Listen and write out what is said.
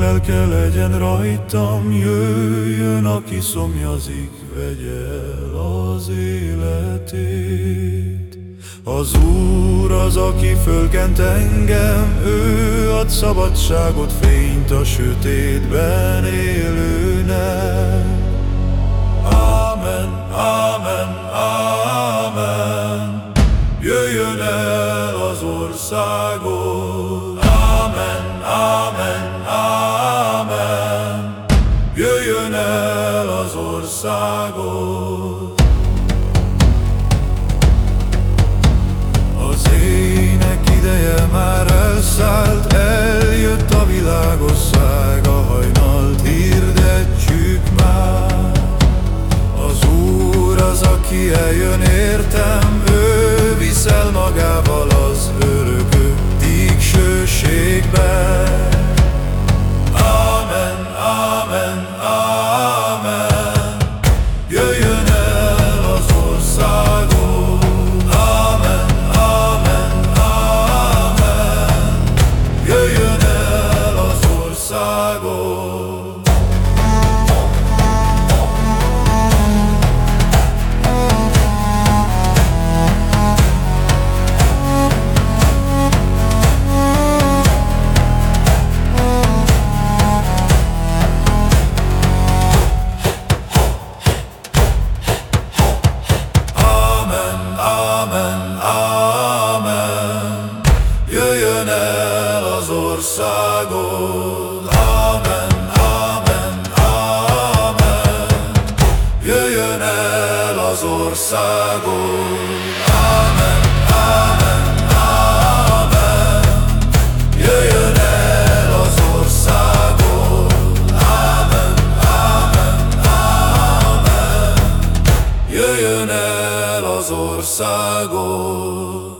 lelke legyen rajtam, jöjjön, aki szomjazik, vegye el az életét. Az Úr az, aki fölkent engem, ő ad szabadságot, fényt a sötétben élőnek. Amen, amen, amen, jöjjön el az országot. Amen, amen, Aki eljön értem, az országod. Amen, amen, amen, jöjjön el az országod. Amen, amen, amen, jöjjön el az országod.